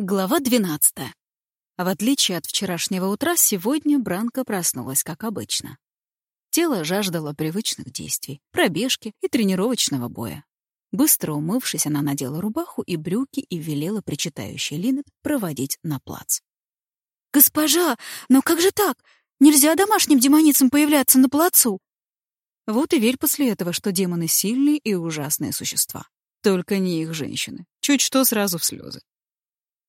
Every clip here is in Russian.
Глава 12. В отличие от вчерашнего утра, сегодня Бранка проснулась как обычно. Тело жаждало привычных действий, пробежки и тренировочного боя. Быстро умывшись, она надела рубаху и брюки и велела причитающей Линет проводить на плац. «Госпожа, но как же так? Нельзя домашним демоницам появляться на плацу!» Вот и верь после этого, что демоны — сильные и ужасные существа. Только не их женщины. Чуть что сразу в слезы.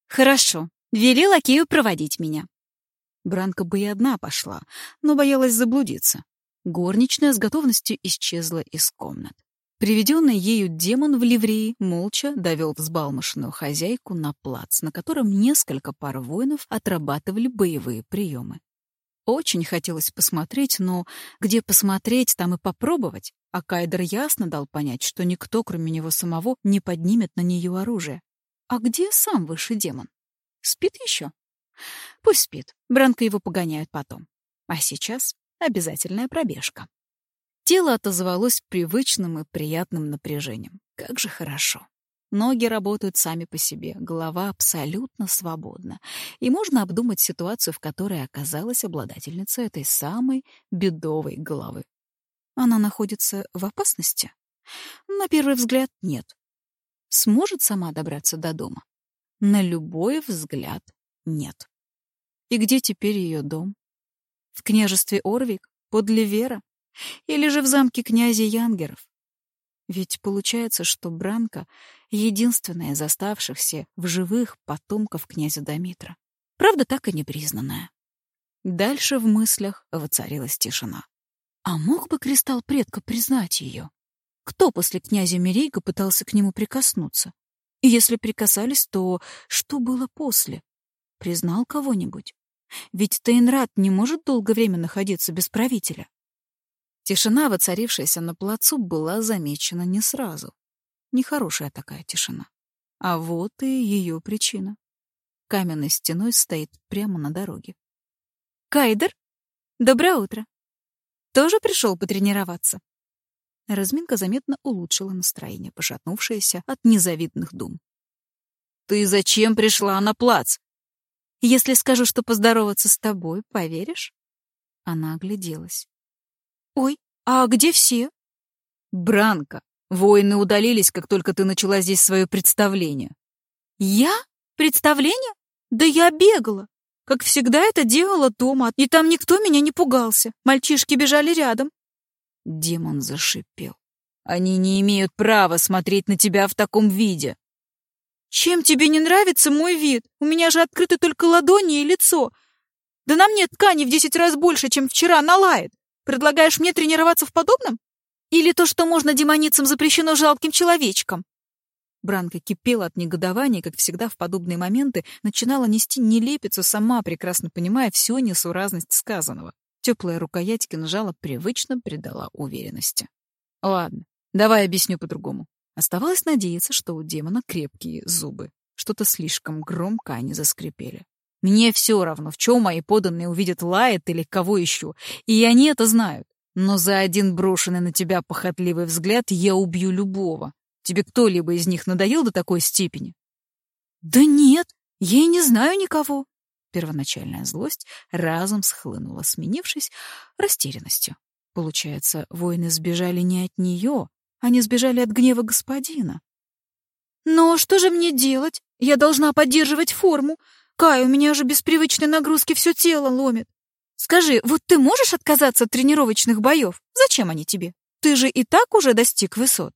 «Хорошо. Вели лакею проводить меня». Бранка бы и одна пошла, но боялась заблудиться. Горничная с готовностью исчезла из комнат. Приведенный ею демон в ливреи молча довел взбалмошенную хозяйку на плац, на котором несколько пар воинов отрабатывали боевые приемы. Очень хотелось посмотреть, но где посмотреть, там и попробовать. А Кайдер ясно дал понять, что никто, кроме него самого, не поднимет на нее оружие. А где сам высший демон? Спит еще? Пусть спит. Бранка его погоняют потом. А сейчас обязательная пробежка. Тело отозвалось привычным и приятным напряжением. Как же хорошо. Ноги работают сами по себе, голова абсолютно свободна. И можно обдумать ситуацию, в которой оказалась обладательница этой самой бедовой головы. Она находится в опасности? На первый взгляд, нет сможет сама добраться до дома? На любой взгляд нет. И где теперь ее дом? В княжестве Орвик? Подле Вера? Или же в замке князя Янгеров? Ведь получается, что Бранка — единственная из оставшихся в живых потомков князя Домитра. Правда, так и непризнанная. Дальше в мыслях воцарилась тишина. А мог бы кристалл предка признать ее? Кто после князя Мерейга пытался к нему прикоснуться? И если прикасались, то что было после? Признал кого-нибудь? Ведь Тейнрад не может долгое время находиться без правителя. Тишина, воцарившаяся на плацу, была замечена не сразу. Нехорошая такая тишина. А вот и ее причина. Каменной стеной стоит прямо на дороге. «Кайдер, доброе утро. Тоже пришел потренироваться?» Разминка заметно улучшила настроение, пошатнувшееся от незавидных дум. «Ты зачем пришла на плац?» «Если скажу, что поздороваться с тобой, поверишь?» Она огляделась. «Ой, а где все?» «Бранка, воины удалились, как только ты начала здесь свое представление». «Я? Представление? Да я бегала. Как всегда это делала дома, и там никто меня не пугался. Мальчишки бежали рядом. Демон зашипел. Они не имеют права смотреть на тебя в таком виде. Чем тебе не нравится мой вид? У меня же открыты только ладони и лицо. Да на мне ткани в десять раз больше, чем вчера налает. Предлагаешь мне тренироваться в подобном? Или то, что можно демоницам, запрещено жалким человечкам? Бранка кипела от негодования, как всегда в подобные моменты начинала нести нелепицу, сама прекрасно понимая всю несуразность сказанного. Теплая рукоять кинжала привычно придала уверенности. Ладно, давай объясню по-другому. Оставалось надеяться, что у демона крепкие зубы. Что-то слишком громко они заскрипели. Мне все равно, в чем мои поданные увидят Лает или кого еще, и они это знают. Но за один брошенный на тебя похотливый взгляд я убью любого. Тебе кто-либо из них надоел до такой степени? Да нет, я и не знаю никого. Первоначальная злость разом схлынула, сменившись растерянностью. Получается, воины сбежали не от нее, они сбежали от гнева господина. «Но что же мне делать? Я должна поддерживать форму. Кай, у меня же без привычной нагрузки все тело ломит. Скажи, вот ты можешь отказаться от тренировочных боев? Зачем они тебе? Ты же и так уже достиг высот».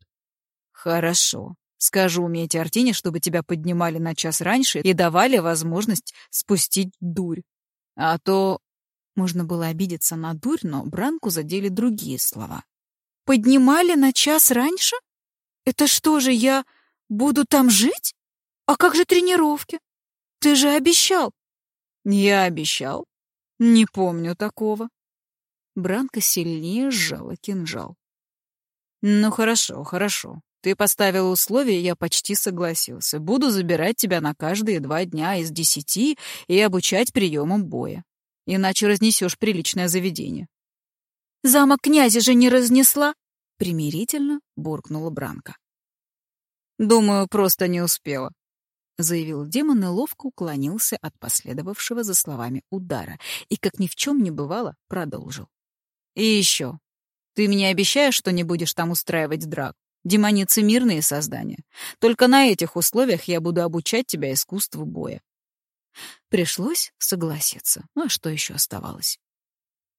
«Хорошо. Скажу умейте Артине, чтобы тебя поднимали на час раньше и давали возможность спустить дурь. А то... Можно было обидеться на дурь, но Бранку задели другие слова. «Поднимали на час раньше? Это что же, я буду там жить? А как же тренировки? Ты же обещал!» «Я обещал? Не помню такого». Бранка сильнее сжала кинжал. «Ну хорошо, хорошо. Ты поставил условие, я почти согласился. Буду забирать тебя на каждые два дня из десяти и обучать приемам боя. Иначе разнесешь приличное заведение. Замок князя же не разнесла? Примирительно буркнула Бранка. Думаю, просто не успела. — заявил демон и ловко уклонился от последовавшего за словами удара и, как ни в чем не бывало, продолжил. «И еще. Ты мне обещаешь, что не будешь там устраивать драк? Демоницы — мирные создания. Только на этих условиях я буду обучать тебя искусству боя». Пришлось согласиться. Ну, а что еще оставалось?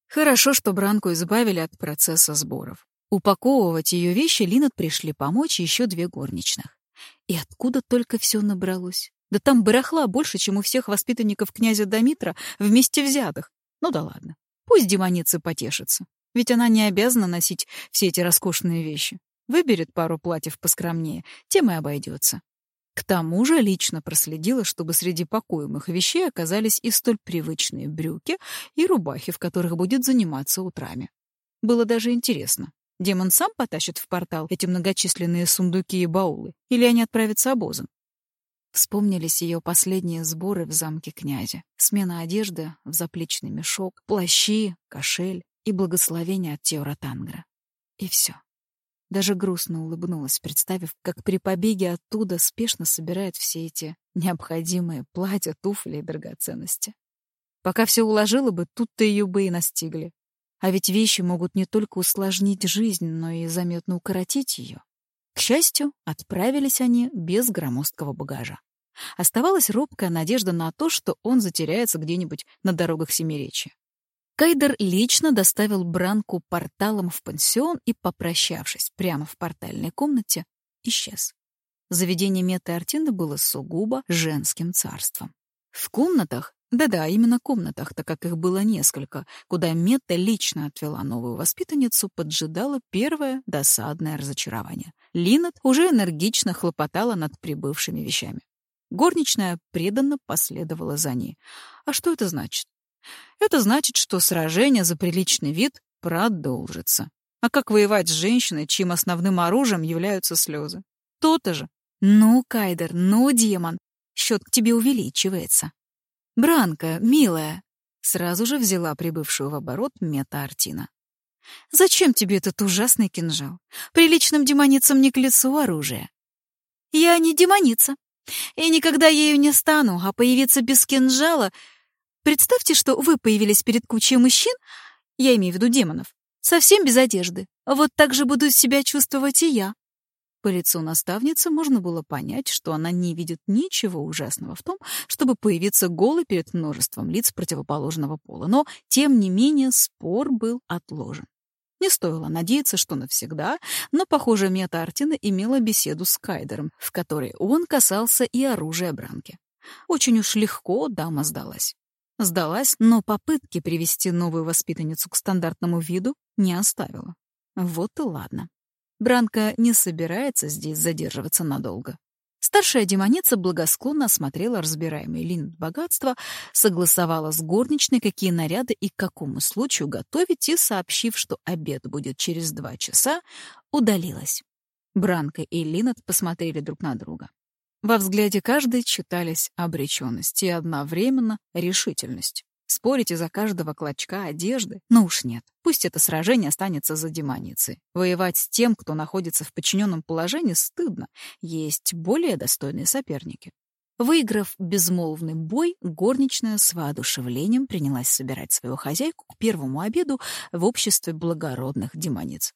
Хорошо, что Бранку избавили от процесса сборов. Упаковывать ее вещи Линат пришли помочь еще две горничных. И откуда только все набралось? Да там барахла больше, чем у всех воспитанников князя Домитра вместе взятых. Ну да ладно. Пусть демоница потешится. Ведь она не обязана носить все эти роскошные вещи. Выберет пару платьев поскромнее, тем и обойдется. К тому же лично проследила, чтобы среди покоимых вещей оказались и столь привычные брюки и рубахи, в которых будет заниматься утрами. Было даже интересно, демон сам потащит в портал эти многочисленные сундуки и баулы, или они отправятся обозом? Вспомнились ее последние сборы в замке князя. Смена одежды в заплечный мешок, плащи, кошель и благословение от Теора Тангра. И все. Даже грустно улыбнулась, представив, как при побеге оттуда спешно собирает все эти необходимые платья, туфли и драгоценности. Пока все уложила бы, тут-то ее бы и настигли. А ведь вещи могут не только усложнить жизнь, но и заметно укоротить ее. К счастью, отправились они без громоздкого багажа. Оставалась робкая надежда на то, что он затеряется где-нибудь на дорогах Семиречья. Кайдер лично доставил Бранку порталом в пансион и, попрощавшись прямо в портальной комнате, исчез. Заведение Меты Артины было сугубо женским царством. В комнатах, да-да, именно комнатах, так как их было несколько, куда Мета лично отвела новую воспитанницу, поджидало первое досадное разочарование. Линет уже энергично хлопотала над прибывшими вещами. Горничная преданно последовала за ней. А что это значит? Это значит, что сражение за приличный вид продолжится. А как воевать с женщиной, чьим основным оружием являются слезы? То-то же. Ну, Кайдер, ну, демон, счет к тебе увеличивается. Бранка, милая, сразу же взяла прибывшую в оборот мета-артина. Зачем тебе этот ужасный кинжал? Приличным демоницам не к лицу оружие. Я не демоница. И никогда ею не стану, а появиться без кинжала Представьте, что вы появились перед кучей мужчин, я имею в виду демонов, совсем без одежды. Вот так же буду себя чувствовать и я. По лицу наставницы можно было понять, что она не видит ничего ужасного в том, чтобы появиться голой перед множеством лиц противоположного пола. Но, тем не менее, спор был отложен. Не стоило надеяться, что навсегда, но, похоже, Мета Артина имела беседу с Кайдером, в которой он касался и оружия Бранки. Очень уж легко дама сдалась. Сдалась, но попытки привести новую воспитанницу к стандартному виду не оставила. Вот и ладно. Бранка не собирается здесь задерживаться надолго. Старшая демоница благосклонно осмотрела разбираемый лин богатства, согласовала с горничной, какие наряды и к какому случаю готовить, и, сообщив, что обед будет через два часа, удалилась. Бранка и Линет посмотрели друг на друга. Во взгляде каждой читались обреченность и одновременно решительность. Спорить из-за каждого клочка одежды? Ну уж нет. Пусть это сражение останется за демоницей. Воевать с тем, кто находится в подчиненном положении, стыдно. Есть более достойные соперники. Выиграв безмолвный бой, горничная с воодушевлением принялась собирать свою хозяйку к первому обеду в обществе благородных демониц.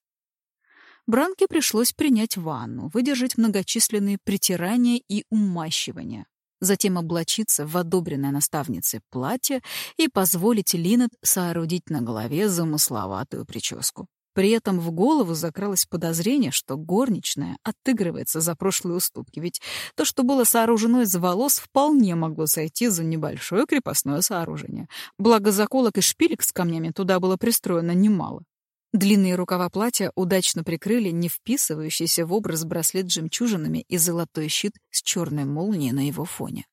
Бранке пришлось принять ванну, выдержать многочисленные притирания и умащивания, затем облачиться в одобренное наставницей платье и позволить Линет соорудить на голове замысловатую прическу. При этом в голову закралось подозрение, что горничная отыгрывается за прошлые уступки, ведь то, что было сооружено из волос, вполне могло сойти за небольшое крепостное сооружение. Благо заколок и шпилек с камнями туда было пристроено немало. Длинные рукава платья удачно прикрыли не вписывающийся в образ браслет с жемчужинами и золотой щит с черной молнией на его фоне.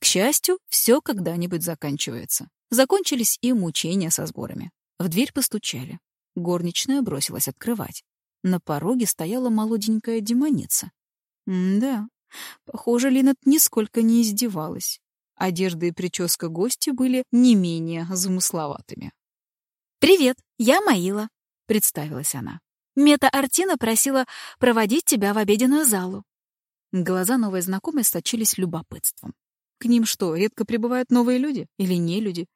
К счастью, все когда-нибудь заканчивается. Закончились и мучения со сборами. В дверь постучали. Горничная бросилась открывать. На пороге стояла молоденькая демоница. М да, похоже, Линет нисколько не издевалась. Одежда и прическа гостя были не менее замысловатыми. «Привет, я Маила», — представилась она. «Мета Артина просила проводить тебя в обеденную залу». Глаза новой знакомой сочились любопытством. К ним что, редко прибывают новые люди? Или не люди?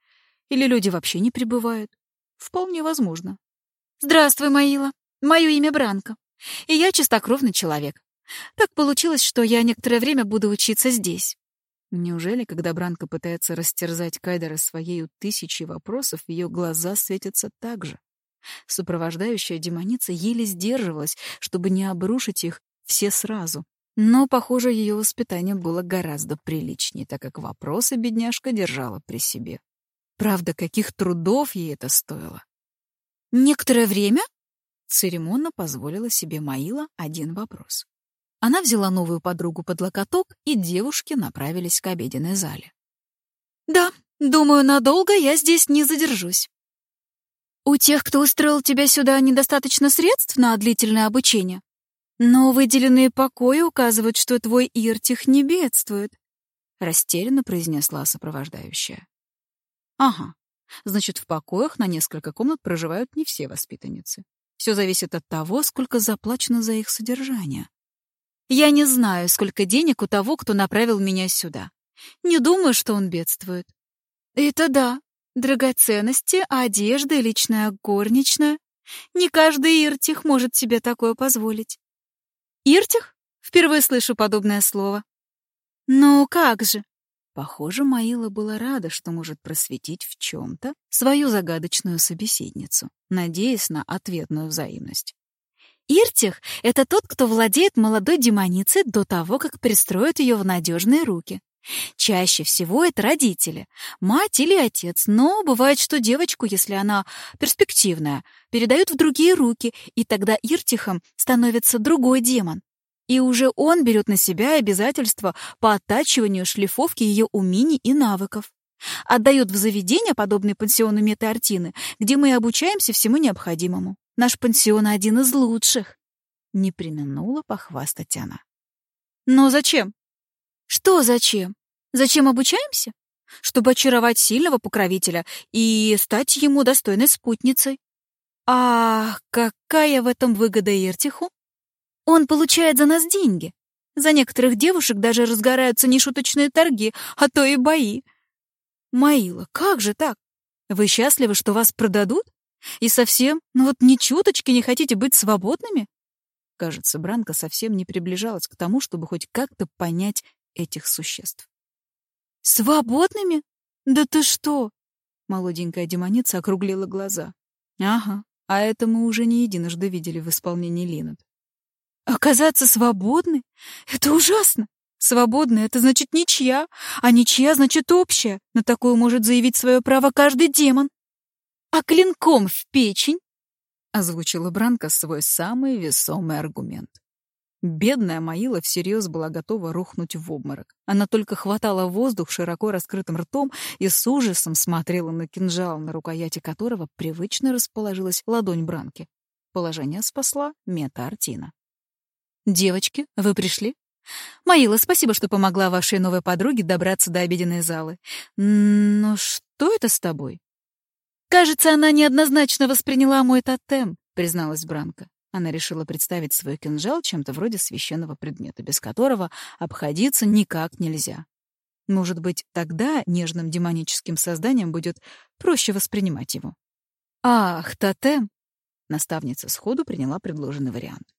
Или люди вообще не прибывают? Вполне возможно. «Здравствуй, Маила. Мое имя Бранко. И я чистокровный человек. Так получилось, что я некоторое время буду учиться здесь». Неужели, когда Бранко пытается растерзать Кайдера своей тысячей вопросов, ее глаза светятся так же? Сопровождающая демоница еле сдерживалась, чтобы не обрушить их все сразу. Но, похоже, ее воспитание было гораздо приличнее, так как вопросы бедняжка держала при себе. Правда, каких трудов ей это стоило? «Некоторое время?» Церемонно позволила себе Маила один вопрос. Она взяла новую подругу под локоток, и девушки направились к обеденной зале. «Да, думаю, надолго я здесь не задержусь. У тех, кто устроил тебя сюда, недостаточно средств на длительное обучение. Но выделенные покои указывают, что твой Иртих не бедствует», — растерянно произнесла сопровождающая. «Ага, значит, в покоях на несколько комнат проживают не все воспитанницы. Все зависит от того, сколько заплачено за их содержание. Я не знаю, сколько денег у того, кто направил меня сюда. Не думаю, что он бедствует. Это да. Драгоценности, одежда, личная горничная. Не каждый Иртих может себе такое позволить. Иртих? Впервые слышу подобное слово. Ну как же? Похоже, Маила была рада, что может просветить в чем-то свою загадочную собеседницу, надеясь на ответную взаимность. Иртих — это тот, кто владеет молодой демоницей до того, как пристроит ее в надежные руки. Чаще всего это родители, мать или отец, но бывает, что девочку, если она перспективная, передают в другие руки, и тогда Иртихом становится другой демон. И уже он берет на себя обязательства по оттачиванию шлифовки ее умений и навыков. Отдает в заведение, подобные пансиону Метеортины, где мы обучаемся всему необходимому. Наш пансион один из лучших. Не применула похвастать она. Но зачем? Что зачем? Зачем обучаемся? Чтобы очаровать сильного покровителя и стать ему достойной спутницей. А какая в этом выгода Иртиху? Он получает за нас деньги. За некоторых девушек даже разгораются нешуточные торги, а то и бои. Маила, как же так? Вы счастливы, что вас продадут? И совсем, ну вот ни чуточки не хотите быть свободными? Кажется, Бранка совсем не приближалась к тому, чтобы хоть как-то понять этих существ. «Свободными? Да ты что?» Молоденькая демоница округлила глаза. «Ага, а это мы уже не единожды видели в исполнении Линнет. Оказаться свободной? Это ужасно. Свободная — это значит ничья, а ничья — значит общая. На такое может заявить свое право каждый демон. А клинком в печень? Озвучила Бранка свой самый весомый аргумент. Бедная Маила всерьез была готова рухнуть в обморок. Она только хватала воздух широко раскрытым ртом и с ужасом смотрела на кинжал, на рукояти которого привычно расположилась ладонь Бранки. Положение спасла Мета Артина. «Девочки, вы пришли?» «Маила, спасибо, что помогла вашей новой подруге добраться до обеденной залы. Но что это с тобой?» «Кажется, она неоднозначно восприняла мой тотем», — призналась Бранка. Она решила представить свой кинжал чем-то вроде священного предмета, без которого обходиться никак нельзя. Может быть, тогда нежным демоническим созданием будет проще воспринимать его. «Ах, тотем!» Наставница сходу приняла предложенный вариант.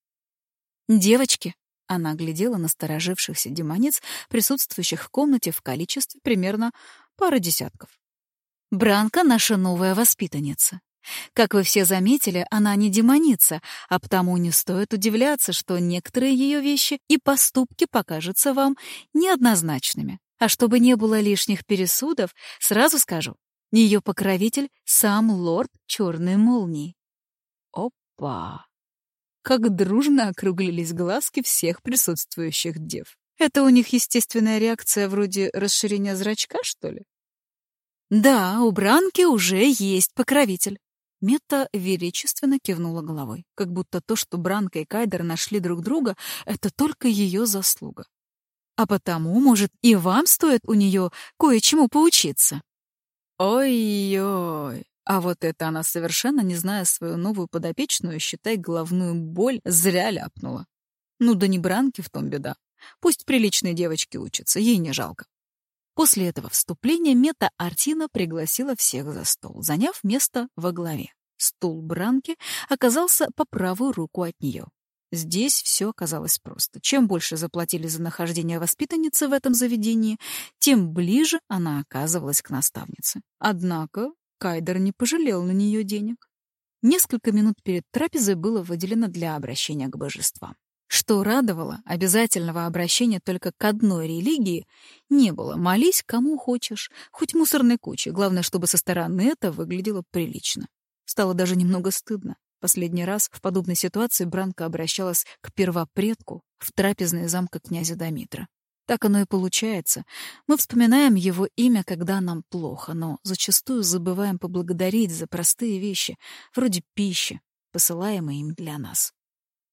«Девочки!» — она глядела на сторожившихся демониц, присутствующих в комнате в количестве примерно пары десятков. «Бранка — наша новая воспитанница. Как вы все заметили, она не демоница, а потому не стоит удивляться, что некоторые ее вещи и поступки покажутся вам неоднозначными. А чтобы не было лишних пересудов, сразу скажу, ее покровитель — сам лорд Черной Молнии. Опа! Как дружно округлились глазки всех присутствующих дев. Это у них естественная реакция вроде расширения зрачка, что ли? Да, у Бранки уже есть покровитель. Мета величественно кивнула головой, как будто то, что Бранка и Кайдер нашли друг друга, это только ее заслуга. А потому, может, и вам стоит у нее кое-чему поучиться. Ой-ой, а вот это она, совершенно не зная свою новую подопечную, считай, головную боль, зря ляпнула. Ну да не Бранки в том беда. Пусть приличные девочки учатся, ей не жалко. После этого вступления Мета Артина пригласила всех за стол, заняв место во главе. Стул Бранки оказался по правую руку от нее. Здесь все оказалось просто. Чем больше заплатили за нахождение воспитанницы в этом заведении, тем ближе она оказывалась к наставнице. Однако Кайдер не пожалел на нее денег. Несколько минут перед трапезой было выделено для обращения к божествам. Что радовало, обязательного обращения только к одной религии не было. Молись кому хочешь, хоть мусорной куче. Главное, чтобы со стороны это выглядело прилично. Стало даже немного стыдно. Последний раз в подобной ситуации Бранка обращалась к первопредку в трапезной замка князя Домитра. Так оно и получается. Мы вспоминаем его имя, когда нам плохо, но зачастую забываем поблагодарить за простые вещи, вроде пищи, посылаемой им для нас.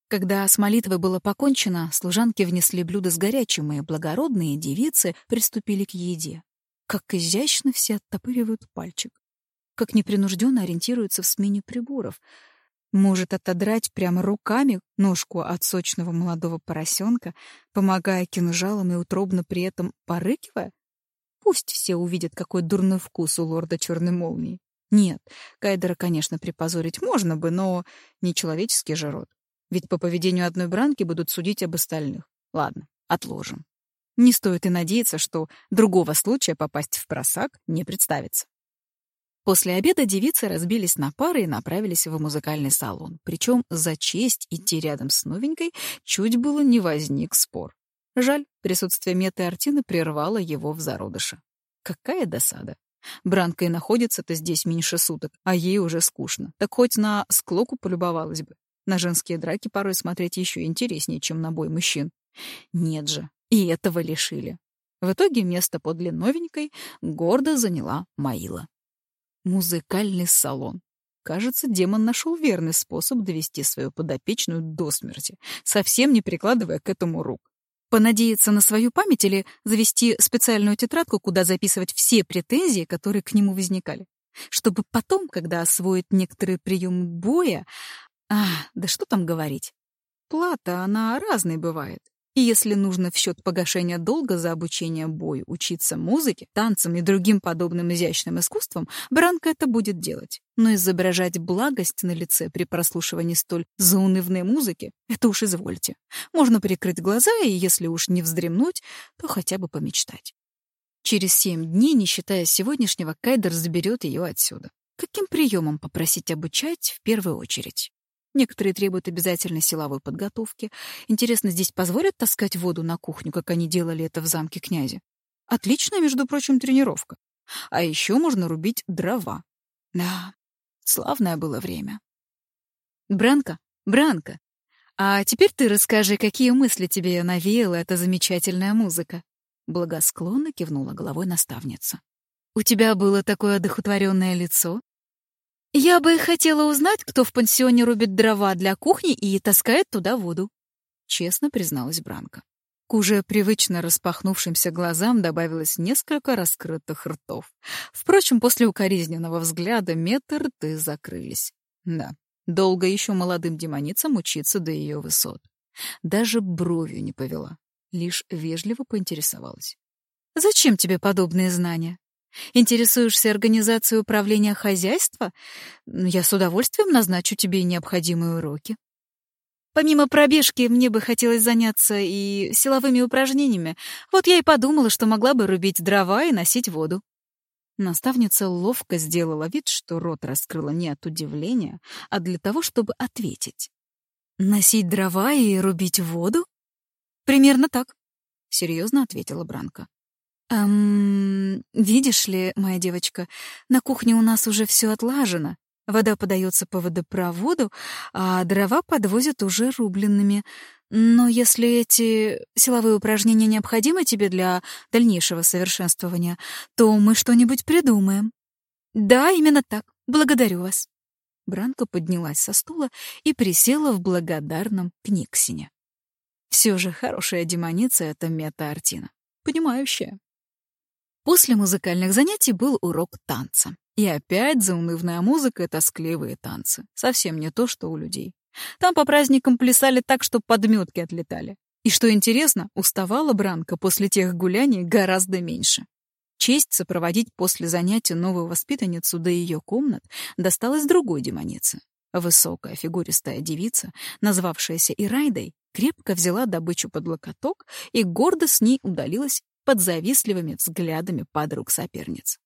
Когда с молитвой было покончено, служанки внесли блюда с горячим, и благородные девицы приступили к еде. Как изящно все оттопыривают пальчик. Как непринужденно ориентируются в смене приборов — может отодрать прямо руками ножку от сочного молодого поросенка, помогая кинжалом и утробно при этом порыкивая? Пусть все увидят, какой дурной вкус у лорда Черной Молнии. Нет, Кайдера, конечно, припозорить можно бы, но не человеческий же род. Ведь по поведению одной бранки будут судить об остальных. Ладно, отложим. Не стоит и надеяться, что другого случая попасть в просак не представится. После обеда девицы разбились на пары и направились в музыкальный салон. Причем за честь идти рядом с новенькой чуть было не возник спор. Жаль, присутствие Меты Артины прервало его в зародыше. Какая досада. Бранка и находится-то здесь меньше суток, а ей уже скучно. Так хоть на склоку полюбовалась бы. На женские драки порой смотреть еще интереснее, чем на бой мужчин. Нет же, и этого лишили. В итоге место подле новенькой гордо заняла Маила. Музыкальный салон. Кажется, демон нашел верный способ довести свою подопечную до смерти, совсем не прикладывая к этому рук. Понадеяться на свою память или завести специальную тетрадку, куда записывать все претензии, которые к нему возникали. Чтобы потом, когда освоит некоторые приемы боя... А, да что там говорить. Плата, она разной бывает. И если нужно в счет погашения долга за обучение бою учиться музыке, танцам и другим подобным изящным искусствам, Бранка это будет делать. Но изображать благость на лице при прослушивании столь заунывной музыки — это уж извольте. Можно прикрыть глаза и, если уж не вздремнуть, то хотя бы помечтать. Через семь дней, не считая сегодняшнего, Кайдер заберет ее отсюда. Каким приемом попросить обучать в первую очередь? Некоторые требуют обязательной силовой подготовки. Интересно, здесь позволят таскать воду на кухню, как они делали это в замке князя? Отличная, между прочим, тренировка. А еще можно рубить дрова. Да, славное было время. Бранка, Бранка, а теперь ты расскажи, какие мысли тебе навеяла эта замечательная музыка. Благосклонно кивнула головой наставница. У тебя было такое одухотворенное лицо, «Я бы хотела узнать, кто в пансионе рубит дрова для кухни и таскает туда воду», — честно призналась Бранка. К уже привычно распахнувшимся глазам добавилось несколько раскрытых ртов. Впрочем, после укоризненного взгляда метр рты закрылись. Да, долго еще молодым демоницам учиться до ее высот. Даже бровью не повела, лишь вежливо поинтересовалась. «Зачем тебе подобные знания?» Интересуешься организацией управления хозяйства? Я с удовольствием назначу тебе необходимые уроки. Помимо пробежки, мне бы хотелось заняться и силовыми упражнениями. Вот я и подумала, что могла бы рубить дрова и носить воду. Наставница ловко сделала вид, что рот раскрыла не от удивления, а для того, чтобы ответить. «Носить дрова и рубить воду?» «Примерно так», — серьезно ответила Бранка. «Эм, видишь ли, моя девочка, на кухне у нас уже все отлажено. Вода подается по водопроводу, а дрова подвозят уже рубленными. Но если эти силовые упражнения необходимы тебе для дальнейшего совершенствования, то мы что-нибудь придумаем». «Да, именно так. Благодарю вас». Бранка поднялась со стула и присела в благодарном книгсине. Все же хорошая демоница — это мета-артина. Понимающая. После музыкальных занятий был урок танца. И опять заунывная музыка и тоскливые танцы. Совсем не то, что у людей. Там по праздникам плясали так, что подметки отлетали. И что интересно, уставала Бранка после тех гуляний гораздо меньше. Честь сопроводить после занятия новую воспитанницу до ее комнат досталась другой демонице. Высокая фигуристая девица, назвавшаяся Ирайдой, крепко взяла добычу под локоток и гордо с ней удалилась под завистливыми взглядами подруг-соперниц.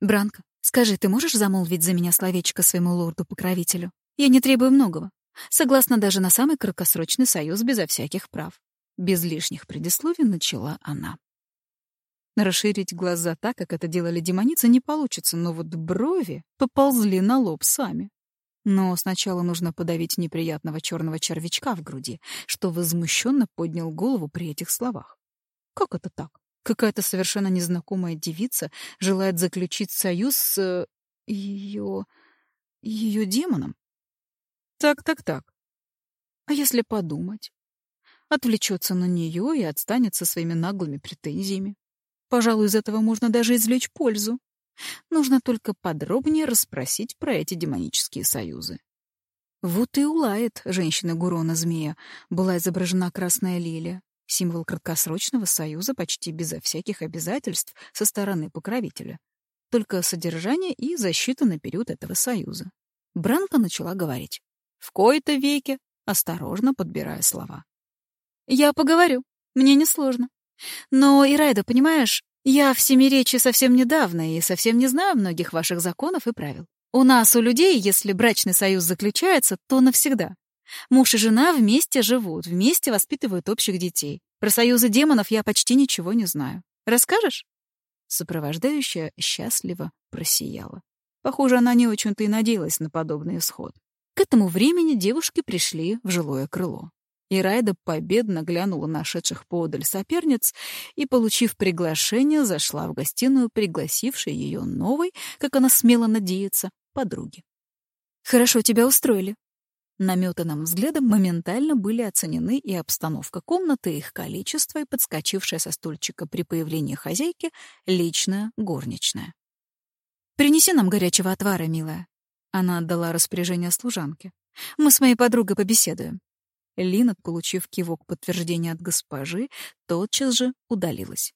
«Бранка, скажи, ты можешь замолвить за меня словечко своему лорду-покровителю? Я не требую многого. Согласна даже на самый краткосрочный союз безо всяких прав». Без лишних предисловий начала она. Расширить глаза так, как это делали демоницы, не получится, но вот брови поползли на лоб сами. Но сначала нужно подавить неприятного черного червячка в груди, что возмущенно поднял голову при этих словах. Как это так? Какая-то совершенно незнакомая девица желает заключить союз с... ее... ее демоном? Так-так-так. А если подумать? Отвлечется на нее и отстанет со своими наглыми претензиями. Пожалуй, из этого можно даже извлечь пользу. Нужно только подробнее расспросить про эти демонические союзы. Вот и у Лает, женщины Гурона-змея, была изображена красная лилия, символ краткосрочного союза почти безо всяких обязательств со стороны покровителя. Только содержание и защита на период этого союза. Бранка начала говорить. В кои-то веке, осторожно подбирая слова. «Я поговорю. Мне несложно. Но, Ирайда, понимаешь, я в Семиречи совсем недавно и совсем не знаю многих ваших законов и правил. У нас, у людей, если брачный союз заключается, то навсегда. Муж и жена вместе живут, вместе воспитывают общих детей. Про союзы демонов я почти ничего не знаю. Расскажешь?» Сопровождающая счастливо просияла. Похоже, она не очень-то и надеялась на подобный исход. К этому времени девушки пришли в жилое крыло. И Райда победно глянула на шедших поодаль соперниц и, получив приглашение, зашла в гостиную, пригласившей ее новой, как она смела надеяться, подруги. «Хорошо тебя устроили». Наметанным взглядом моментально были оценены и обстановка комнаты, их количество и подскочившая со стульчика при появлении хозяйки личная горничная. «Принеси нам горячего отвара, милая». Она отдала распоряжение служанке. «Мы с моей подругой побеседуем. Лина, получив кивок подтверждения от госпожи, тотчас же удалилась.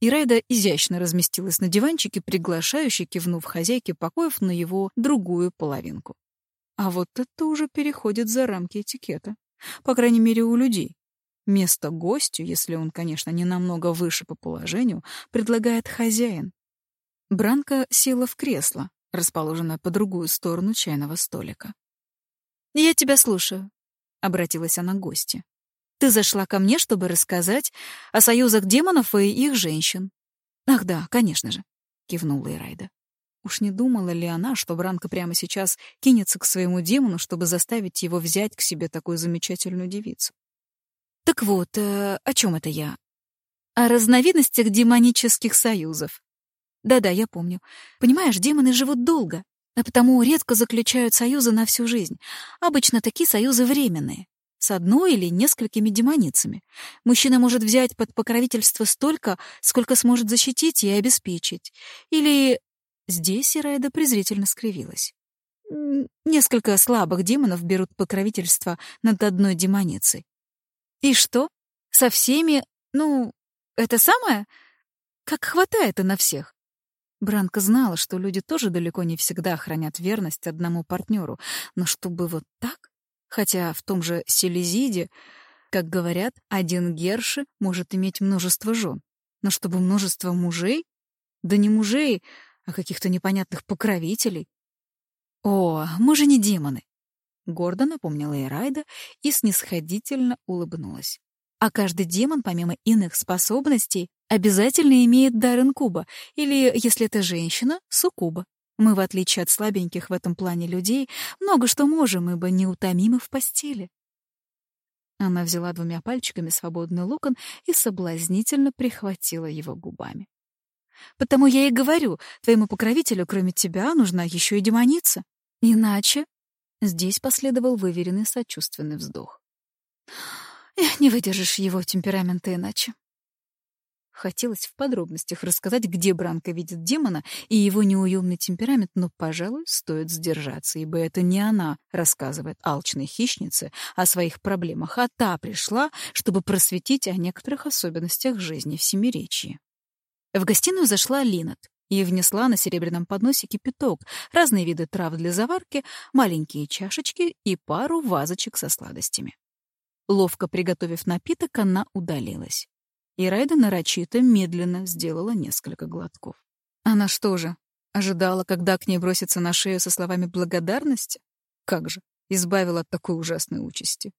Ирайда изящно разместилась на диванчике, приглашающе кивнув хозяйке покоев на его другую половинку. А вот это уже переходит за рамки этикета. По крайней мере, у людей. Место гостю, если он, конечно, не намного выше по положению, предлагает хозяин. Бранка села в кресло, расположенное по другую сторону чайного столика. «Я тебя слушаю», — обратилась она к гости. «Ты зашла ко мне, чтобы рассказать о союзах демонов и их женщин». «Ах да, конечно же», — кивнула Ирайда. Уж не думала ли она, что Бранка прямо сейчас кинется к своему демону, чтобы заставить его взять к себе такую замечательную девицу? Так вот, э, о чем это я? О разновидностях демонических союзов. Да-да, я помню. Понимаешь, демоны живут долго а потому редко заключают союзы на всю жизнь. Обычно такие союзы временные, с одной или несколькими демоницами. Мужчина может взять под покровительство столько, сколько сможет защитить и обеспечить. Или... Здесь Ираида презрительно скривилась. Несколько слабых демонов берут покровительство над одной демоницей. И что? Со всеми, ну, это самое? Как хватает и на всех? Бранка знала, что люди тоже далеко не всегда хранят верность одному партнеру, но чтобы вот так? Хотя в том же Селезиде, как говорят, один Герши может иметь множество жен. Но чтобы множество мужей? Да не мужей, а каких-то непонятных покровителей. О, мы же не демоны. Гордо напомнила Ирайда и снисходительно улыбнулась. А каждый демон, помимо иных способностей, обязательно имеет дар инкуба, или, если это женщина, суккуба. Мы, в отличие от слабеньких в этом плане людей, много что можем, ибо неутомимы в постели. Она взяла двумя пальчиками свободный локон и соблазнительно прихватила его губами. «Потому я и говорю, твоему покровителю, кроме тебя, нужна еще и демоница. Иначе...» Здесь последовал выверенный сочувственный вздох. «Не выдержишь его темперамента иначе. Хотелось в подробностях рассказать, где Бранка видит демона и его неуемный темперамент, но, пожалуй, стоит сдержаться, ибо это не она рассказывает алчной хищнице о своих проблемах, а та пришла, чтобы просветить о некоторых особенностях жизни в Семиречье. В гостиную зашла Линет и внесла на серебряном подносе кипяток, разные виды трав для заварки, маленькие чашечки и пару вазочек со сладостями. Ловко приготовив напиток, она удалилась. И Райда нарочито медленно сделала несколько глотков. Она что же, ожидала, когда к ней бросится на шею со словами благодарности? Как же, избавила от такой ужасной участи.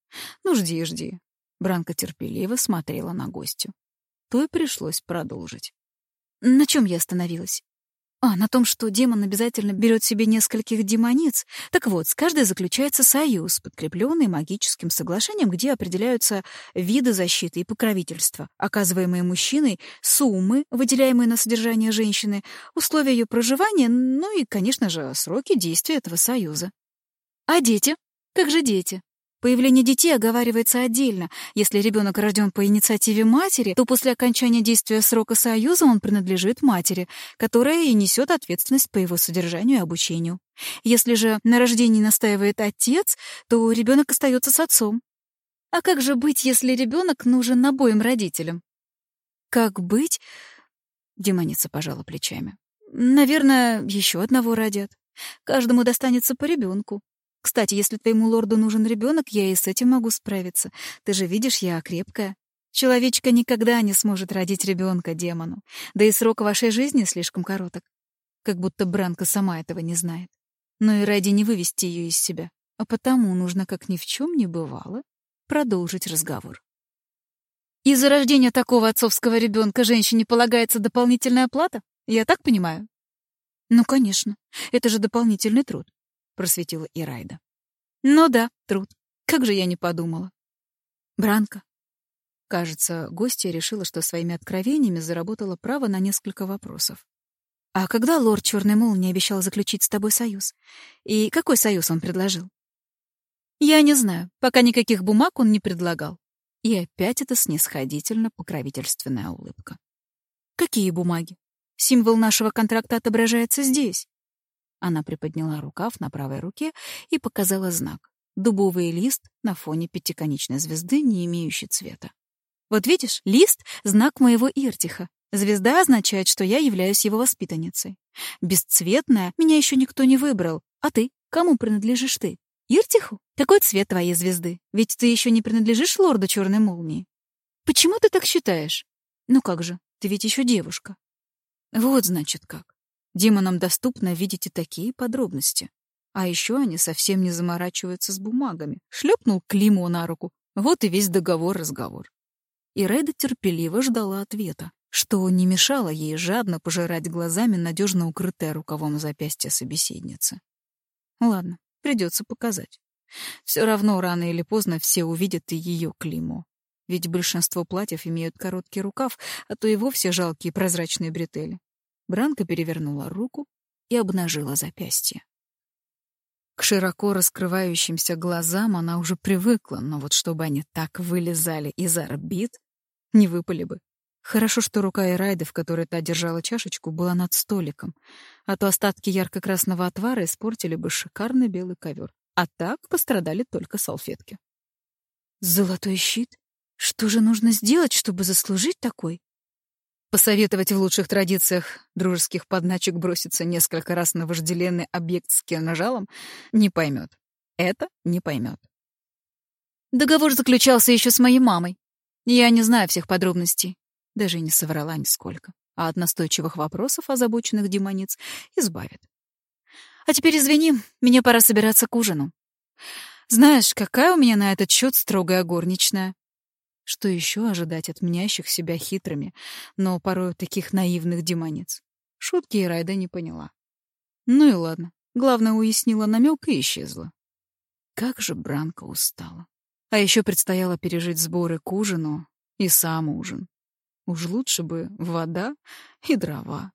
Ну, жди, жди. Бранка терпеливо смотрела на гостю. То и пришлось продолжить. На чем я остановилась? А, на том, что демон обязательно берет себе нескольких демониц. Так вот, с каждой заключается союз, подкрепленный магическим соглашением, где определяются виды защиты и покровительства, оказываемые мужчиной, суммы, выделяемые на содержание женщины, условия ее проживания, ну и, конечно же, сроки действия этого союза. А дети? Как же дети? Появление детей оговаривается отдельно. Если ребенок рожден по инициативе матери, то после окончания действия срока союза он принадлежит матери, которая и несет ответственность по его содержанию и обучению. Если же на рождении настаивает отец, то ребенок остается с отцом. А как же быть, если ребенок нужен обоим родителям? Как быть? Демоница пожала плечами. Наверное, еще одного родят. Каждому достанется по ребенку. Кстати, если твоему лорду нужен ребенок, я и с этим могу справиться. Ты же видишь, я крепкая. Человечка никогда не сможет родить ребенка демону. Да и срок вашей жизни слишком короток. Как будто Бранка сама этого не знает. Но и ради не вывести ее из себя. А потому нужно, как ни в чем не бывало, продолжить разговор. Из-за рождения такого отцовского ребенка женщине полагается дополнительная плата? Я так понимаю? Ну, конечно. Это же дополнительный труд просветила Ирайда. Ну да, труд. Как же я не подумала. Бранка. Кажется, гостья решила, что своими откровениями заработала право на несколько вопросов. А когда лорд Черный Молнии обещал заключить с тобой союз? И какой союз он предложил? Я не знаю, пока никаких бумаг он не предлагал. И опять это снисходительно покровительственная улыбка. Какие бумаги? Символ нашего контракта отображается здесь. Она приподняла рукав на правой руке и показала знак. Дубовый лист на фоне пятиконечной звезды, не имеющий цвета. Вот видишь, лист — знак моего Иртиха. Звезда означает, что я являюсь его воспитанницей. Бесцветная меня еще никто не выбрал. А ты? Кому принадлежишь ты? Иртиху? Какой цвет твоей звезды? Ведь ты еще не принадлежишь лорду Черной Молнии. Почему ты так считаешь? Ну как же, ты ведь еще девушка. Вот значит как. Демонам доступно видеть и такие подробности. А еще они совсем не заморачиваются с бумагами. Шлепнул Климу на руку. Вот и весь договор-разговор. И Рейда терпеливо ждала ответа, что не мешало ей жадно пожирать глазами надежно укрытое рукавом запястье собеседницы. Ладно, придется показать. Все равно рано или поздно все увидят и ее Климу. Ведь большинство платьев имеют короткий рукав, а то и вовсе жалкие прозрачные бретели. Бранка перевернула руку и обнажила запястье. К широко раскрывающимся глазам она уже привыкла, но вот чтобы они так вылезали из орбит, не выпали бы. Хорошо, что рука Ирайды, в которой та держала чашечку, была над столиком, а то остатки ярко-красного отвара испортили бы шикарный белый ковер. А так пострадали только салфетки. Золотой щит? Что же нужно сделать, чтобы заслужить такой? Посоветовать в лучших традициях дружеских подначек броситься несколько раз на вожделенный объект с киножалом не поймет. Это не поймет. Договор заключался еще с моей мамой. Я не знаю всех подробностей. Даже не соврала нисколько. А от настойчивых вопросов озабоченных демониц избавит. А теперь извини, мне пора собираться к ужину. Знаешь, какая у меня на этот счет строгая горничная. Что еще ожидать от мнящих себя хитрыми, но порой таких наивных демонец? Шутки и не поняла. Ну и ладно. Главное, уяснила намек и исчезла. Как же Бранка устала. А еще предстояло пережить сборы к ужину и сам ужин. Уж лучше бы вода и дрова.